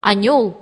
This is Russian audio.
анёл.